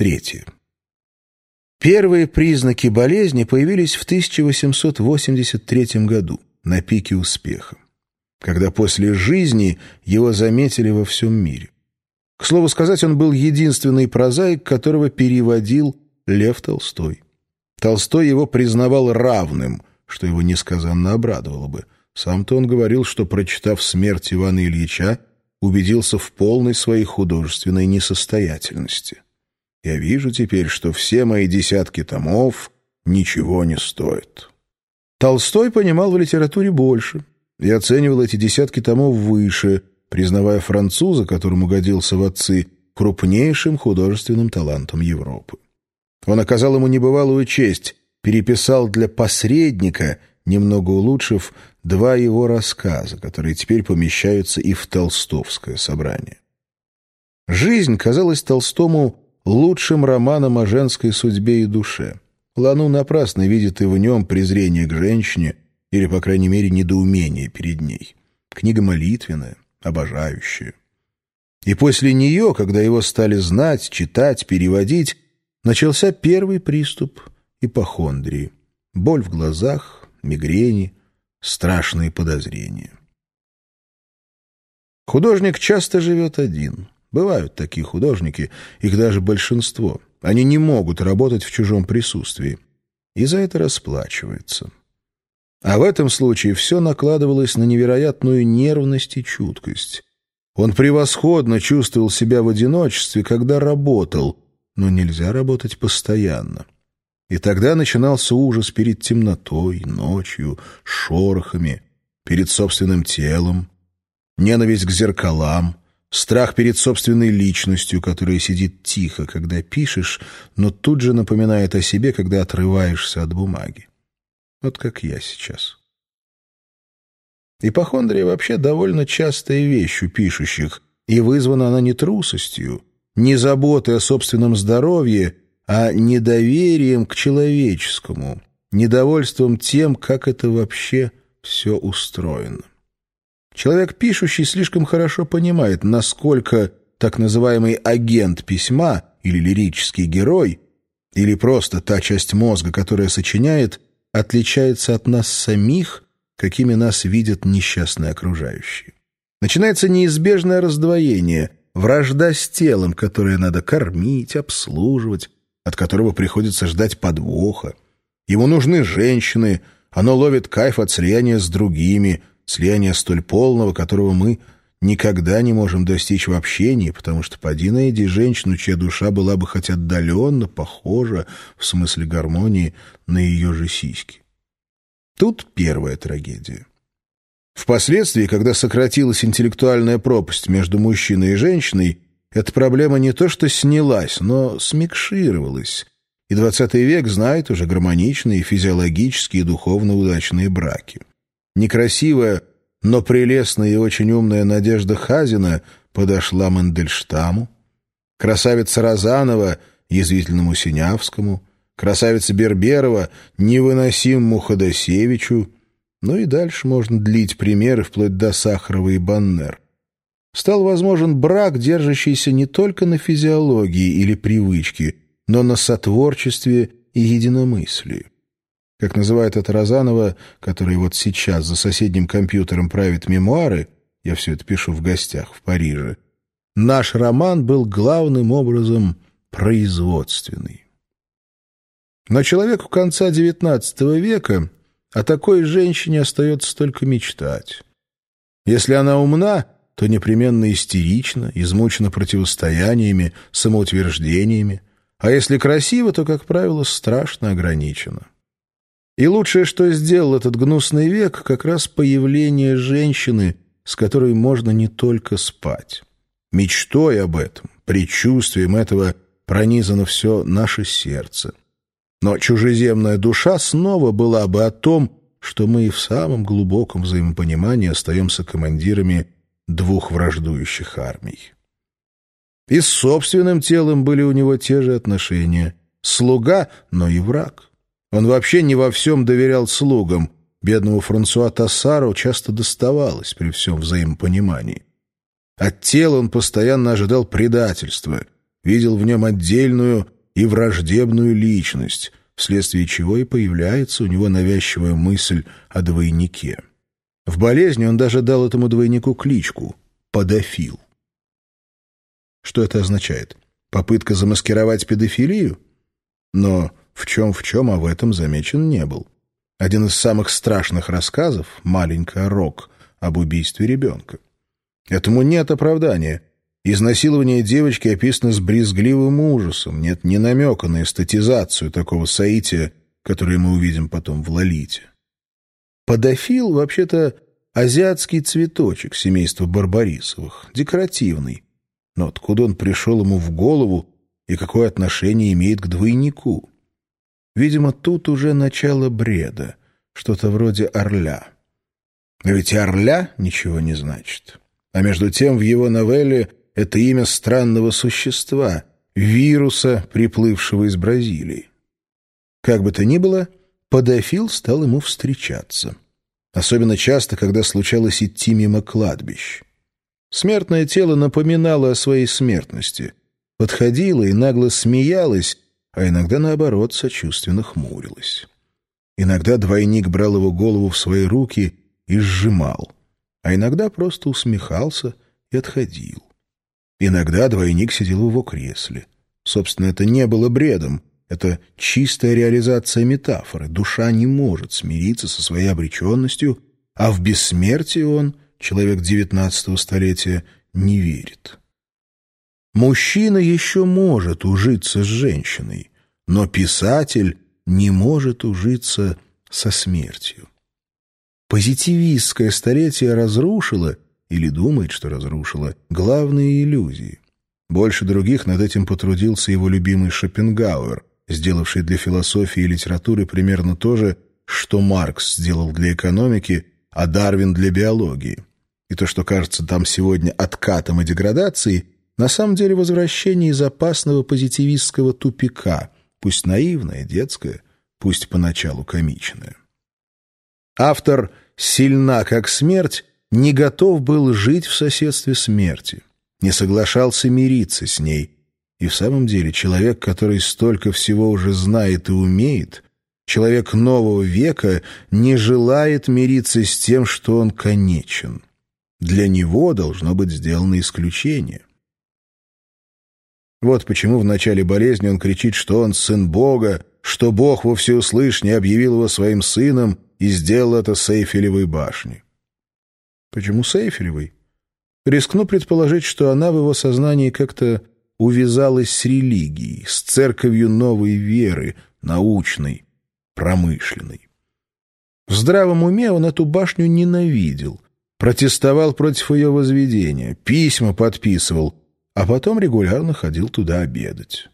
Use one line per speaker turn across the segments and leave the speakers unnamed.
Третье. Первые признаки болезни появились в 1883 году, на пике успеха, когда после жизни его заметили во всем мире. К слову сказать, он был единственный прозаик, которого переводил Лев Толстой. Толстой его признавал равным, что его несказанно обрадовало бы. Сам-то он говорил, что, прочитав «Смерть Ивана Ильича», убедился в полной своей художественной несостоятельности. Я вижу теперь, что все мои десятки томов ничего не стоят. Толстой понимал в литературе больше и оценивал эти десятки томов выше, признавая француза, которому годился в отцы, крупнейшим художественным талантом Европы. Он оказал ему небывалую честь, переписал для посредника, немного улучшив, два его рассказа, которые теперь помещаются и в толстовское собрание. Жизнь казалась Толстому лучшим романом о женской судьбе и душе. Лану напрасно видит и в нем презрение к женщине, или, по крайней мере, недоумение перед ней. Книга молитвенная, обожающая. И после нее, когда его стали знать, читать, переводить, начался первый приступ ипохондрии. Боль в глазах, мигрени, страшные подозрения. Художник часто живет один — Бывают такие художники, их даже большинство. Они не могут работать в чужом присутствии. И за это расплачивается. А в этом случае все накладывалось на невероятную нервность и чуткость. Он превосходно чувствовал себя в одиночестве, когда работал, но нельзя работать постоянно. И тогда начинался ужас перед темнотой, ночью, шорохами, перед собственным телом, ненависть к зеркалам, Страх перед собственной личностью, которая сидит тихо, когда пишешь, но тут же напоминает о себе, когда отрываешься от бумаги. Вот как я сейчас. Ипохондрия вообще довольно частая вещь у пишущих, и вызвана она не трусостью, не заботой о собственном здоровье, а недоверием к человеческому, недовольством тем, как это вообще все устроено. Человек, пишущий, слишком хорошо понимает, насколько так называемый агент письма или лирический герой, или просто та часть мозга, которая сочиняет, отличается от нас самих, какими нас видят несчастные окружающие. Начинается неизбежное раздвоение, вражда с телом, которое надо кормить, обслуживать, от которого приходится ждать подвоха. Ему нужны женщины, оно ловит кайф от слияния с другими, слияния столь полного, которого мы никогда не можем достичь в общении, потому что поди найди женщину, чья душа была бы хоть отдаленно похожа в смысле гармонии на ее же сиськи. Тут первая трагедия. Впоследствии, когда сократилась интеллектуальная пропасть между мужчиной и женщиной, эта проблема не то что снялась, но смикшировалась, и XX век знает уже гармоничные физиологические и духовно удачные браки. Некрасивая, но прелестная и очень умная Надежда Хазина подошла Мандельштаму, красавица Розанова — язвительному Синявскому, красавица Берберова — невыносимому Ходосевичу, ну и дальше можно длить примеры вплоть до Сахарова и Баннер. Стал возможен брак, держащийся не только на физиологии или привычке, но на сотворчестве и единомыслии как называет это Розанова, который вот сейчас за соседним компьютером правит мемуары, я все это пишу в гостях в Париже, наш роман был главным образом производственный. Но человеку конца XIX века о такой женщине остается только мечтать. Если она умна, то непременно истерична, измучена противостояниями, самоутверждениями, а если красиво, то, как правило, страшно ограничена. И лучшее, что сделал этот гнусный век, как раз появление женщины, с которой можно не только спать. Мечтой об этом, предчувствием этого пронизано все наше сердце. Но чужеземная душа снова была бы о том, что мы и в самом глубоком взаимопонимании остаемся командирами двух враждующих армий. И с собственным телом были у него те же отношения. Слуга, но и враг. Он вообще не во всем доверял слугам. Бедному Франсуа Тассару часто доставалось при всем взаимопонимании. От тела он постоянно ожидал предательства. видел в нем отдельную и враждебную личность, вследствие чего и появляется у него навязчивая мысль о двойнике. В болезни он даже дал этому двойнику кличку — «подофил». Что это означает? Попытка замаскировать педофилию? Но в чем-в чем, а в этом замечен не был. Один из самых страшных рассказов «Маленькая Рок» об убийстве ребенка. Этому нет оправдания. Изнасилование девочки описано с брезгливым ужасом, нет ни намека на эстетизацию такого соития, которое мы увидим потом в «Лолите». Подофил, вообще-то, азиатский цветочек семейства Барбарисовых, декоративный. Но откуда он пришел ему в голову и какое отношение имеет к двойнику? Видимо, тут уже начало бреда, что-то вроде орля. Но ведь орля ничего не значит. А между тем в его новелле это имя странного существа, вируса, приплывшего из Бразилии. Как бы то ни было, подофил стал ему встречаться. Особенно часто, когда случалось идти мимо кладбищ. Смертное тело напоминало о своей смертности, подходило и нагло смеялось, а иногда, наоборот, сочувственно хмурилось. Иногда двойник брал его голову в свои руки и сжимал, а иногда просто усмехался и отходил. Иногда двойник сидел в его кресле. Собственно, это не было бредом, это чистая реализация метафоры. Душа не может смириться со своей обреченностью, а в бессмертие он, человек девятнадцатого столетия, не верит. Мужчина еще может ужиться с женщиной, но писатель не может ужиться со смертью. Позитивистское столетие разрушило, или думает, что разрушило, главные иллюзии. Больше других над этим потрудился его любимый Шопенгауэр, сделавший для философии и литературы примерно то же, что Маркс сделал для экономики, а Дарвин для биологии. И то, что кажется там сегодня откатом и деградацией, на самом деле возвращение из опасного позитивистского тупика, пусть наивное, детское, пусть поначалу комичное. Автор «Сильна, как смерть» не готов был жить в соседстве смерти, не соглашался мириться с ней. И в самом деле человек, который столько всего уже знает и умеет, человек нового века, не желает мириться с тем, что он конечен. Для него должно быть сделано исключение. Вот почему в начале болезни он кричит, что он сын Бога, что Бог во всеуслышание объявил его своим сыном и сделал это с Эйфелевой башни. Почему с Эйфелевой? Рискну предположить, что она в его сознании как-то увязалась с религией, с церковью новой веры, научной, промышленной. В здравом уме он эту башню ненавидел, протестовал против ее возведения, письма подписывал, а потом регулярно ходил туда обедать.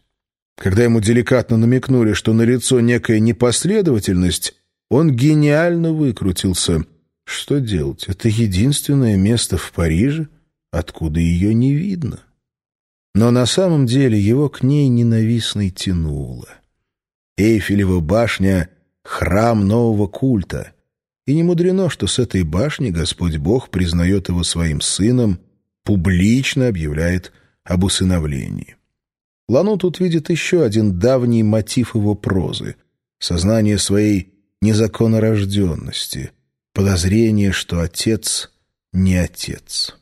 Когда ему деликатно намекнули, что налицо некая непоследовательность, он гениально выкрутился. Что делать? Это единственное место в Париже, откуда ее не видно. Но на самом деле его к ней ненавистно тянуло. Эйфелева башня — храм нового культа. И не мудрено, что с этой башни Господь Бог признает его своим сыном, публично объявляет об усыновлении. Лану тут видит еще один давний мотив его прозы — сознание своей незаконнорожденности, подозрение, что отец не отец.